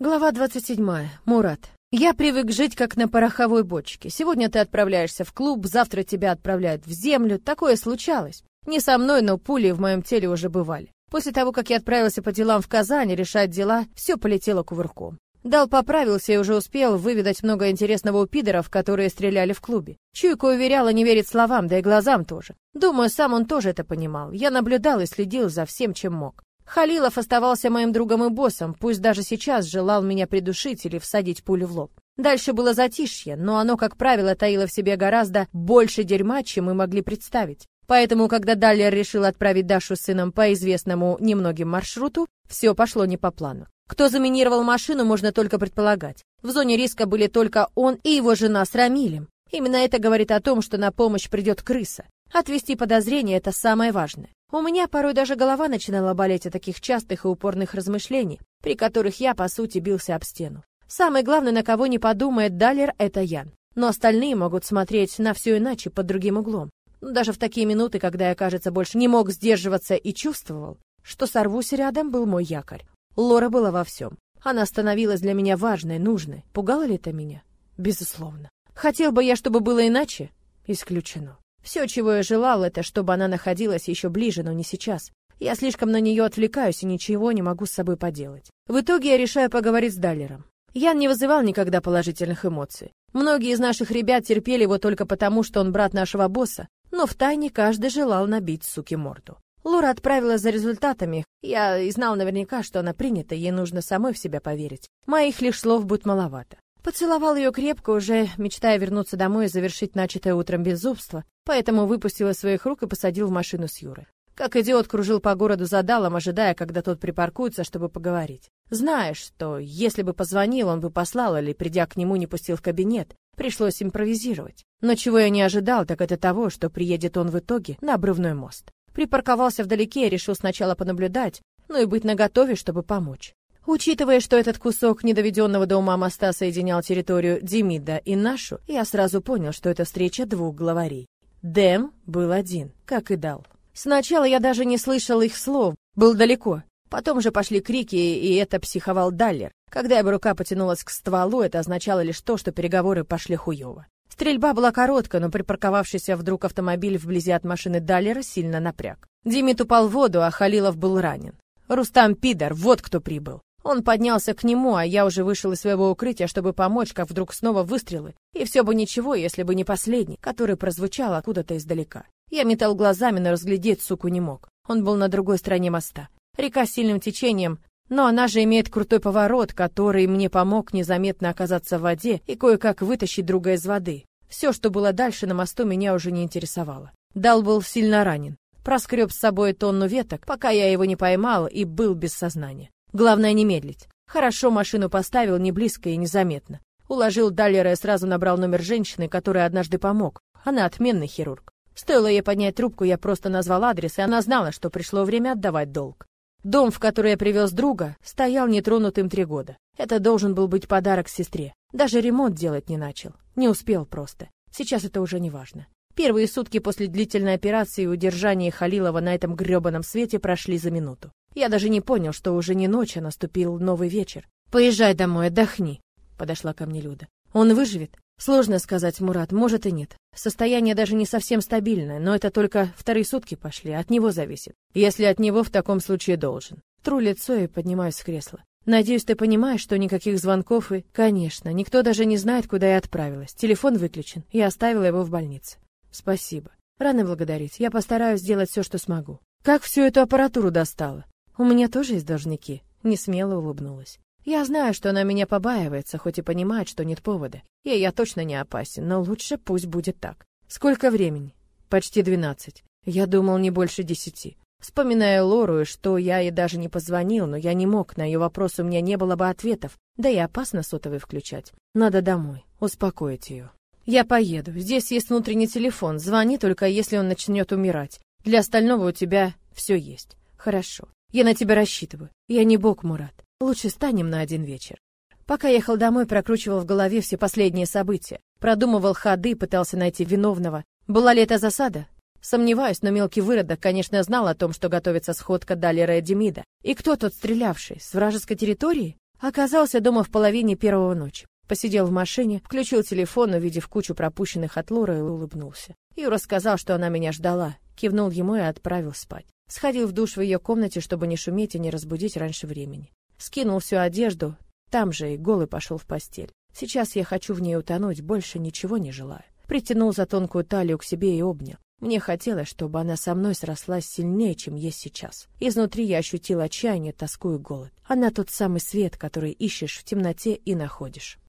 Глава 27. Мурат. Я привык жить как на пороховой бочке. Сегодня ты отправляешься в клуб, завтра тебя отправляют в землю. Такое случалось. Не со мной, но пули в моем теле уже бывали. После того, как я отправился по делам в Казань решать дела, все полетело кувырком. Дал поправился и уже успел выведать много интересного у пидоров, которые стреляли в клубе. Чуйка уверяла не верить словам, да и глазам тоже. Думаю, сам он тоже это понимал. Я наблюдал и следил за всем, чем мог. Халилов оставался моим другом и боссом, пусть даже сейчас желал меня придушить или всадить пулю в лоб. Дальше было затишье, но оно, как правило, таило в себе гораздо больше дерьма, чем мы могли представить. Поэтому, когда Даллер решил отправить Дашу с сыном по известному немногим маршруту, все пошло не по плану. Кто заминировал машину, можно только предполагать. В зоне риска были только он и его жена с Рамилем. Именно это говорит о том, что на помощь придет крыса. Отвести подозрения — это самое важное. У меня порой даже голова начинала болеть от таких частых и упорных размышлений, при которых я, по сути, бился об стену. Самый главный, на кого не подумает Далер, это Ян. Но остальные могут смотреть на все иначе, под другим углом. Даже в такие минуты, когда я, кажется, больше не мог сдерживаться и чувствовал, что сорвусь рядом, был мой якорь. Лора была во всем. Она становилась для меня важной, нужной. Пугало ли это меня? Безусловно. Хотел бы я, чтобы было иначе? Исключено. Все, чего я желал, это чтобы она находилась еще ближе, но не сейчас. Я слишком на нее отвлекаюсь и ничего не могу с собой поделать. В итоге я решаю поговорить с Даллером. Ян не вызывал никогда положительных эмоций. Многие из наших ребят терпели его только потому, что он брат нашего босса, но втайне каждый желал набить суки морду. Лора отправилась за результатами. Я и знал наверняка, что она принята, ей нужно самой в себя поверить. Моих лишь слов будет маловато. Поцеловал ее крепко, уже мечтая вернуться домой и завершить начатое утром безумство, поэтому выпустил из своих рук и посадил в машину с Юрой. Как идиот кружил по городу за Далом, ожидая, когда тот припаркуется, чтобы поговорить. Зная, что если бы позвонил, он бы послал или, придя к нему, не пустил в кабинет. Пришлось импровизировать. Но чего я не ожидал, так это того, что приедет он в итоге на обрывной мост. Припарковался вдалеке и решил сначала понаблюдать, ну и быть наготове, чтобы помочь. Учитывая, что этот кусок недоведенного до ума моста соединял территорию Демида и нашу, я сразу понял, что это встреча двух главарей. Дэм был один, как и Дал. Сначала я даже не слышал их слов, был далеко. Потом же пошли крики, и это психовал Даллер. Когда его рука потянулась к стволу, это означало лишь то, что переговоры пошли хуёво. Стрельба была короткая, но припарковавшийся вдруг автомобиль вблизи от машины Даллера сильно напряг. Димит упал в воду, а Халилов был ранен. Рустам Пидор, вот кто прибыл. Он поднялся к нему, а я уже вышел из своего укрытия, чтобы помочь, как вдруг снова выстрелы. И все бы ничего, если бы не последний, который прозвучал откуда-то издалека. Я метал глазами, но разглядеть суку не мог. Он был на другой стороне моста. Река с сильным течением, но она же имеет крутой поворот, который мне помог незаметно оказаться в воде и кое-как вытащить друга из воды. Все, что было дальше на мосту, меня уже не интересовало. Дал был сильно ранен. Проскреб с собой тонну веток, пока я его не поймал и был без сознания. Главное не медлить. Хорошо машину поставил не близко и незаметно. Уложил Даллера и сразу набрал номер женщины, которая однажды помог. Она отменный хирург. Стоило ей поднять трубку, я просто назвал адрес, и она знала, что пришло время отдавать долг. Дом, в который я привез друга, стоял нетронутым три года. Это должен был быть подарок сестре. Даже ремонт делать не начал. Не успел просто. Сейчас это уже не важно. Первые сутки после длительной операции и удержания Халилова на этом грёбаном свете прошли за минуту. Я даже не понял, что уже не ночь, а наступил новый вечер. «Поезжай домой, отдохни», — подошла ко мне Люда. «Он выживет?» Сложно сказать, Мурат, может и нет. Состояние даже не совсем стабильное, но это только вторые сутки пошли, от него зависит. Если от него, в таком случае должен. Тру лицо и поднимаюсь с кресла. Надеюсь, ты понимаешь, что никаких звонков и... Конечно, никто даже не знает, куда я отправилась. Телефон выключен, я оставила его в больнице. Спасибо. Рано благодарить, я постараюсь сделать все, что смогу. Как всю эту аппаратуру достала? У меня тоже есть должники. Не смело улыбнулась. Я знаю, что она меня побаивается, хоть и понимает, что нет повода. И я точно не опасен, но лучше пусть будет так. Сколько времени? Почти двенадцать. Я думал, не больше десяти. Вспоминая Лору, что я ей даже не позвонил, но я не мог, на ее вопрос у меня не было бы ответов. Да и опасно сотовый включать. Надо домой, успокоить ее. Я поеду. Здесь есть внутренний телефон. Звони только, если он начнет умирать. Для остального у тебя все есть. Хорошо. Я на тебя рассчитываю. Я не бог, Мурат. Лучше станем на один вечер. Пока ехал домой, прокручивал в голове все последние события, продумывал ходы, пытался найти виновного. Была ли это засада? Сомневаюсь, но мелкий выродок, конечно, знал о том, что готовится сходка Далера Демида. И кто тот стрелявший? С вражеской территории? Оказался дома в половине первого ночи. Посидел в машине, включил телефон, увидев кучу пропущенных от Лоры, и улыбнулся. Юра сказал, что она меня ждала, кивнул ему и отправил спать. Сходил в душ в ее комнате, чтобы не шуметь и не разбудить раньше времени. Скинул всю одежду, там же и голый пошел в постель. Сейчас я хочу в ней утонуть, больше ничего не желаю. Притянул за тонкую талию к себе и обнял. Мне хотелось, чтобы она со мной срослась сильнее, чем есть сейчас. Изнутри я ощутил отчаяние, тоску и голод. Она тот самый свет, который ищешь в темноте и находишь.